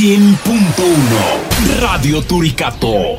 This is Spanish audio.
100.1 Radio Turicato.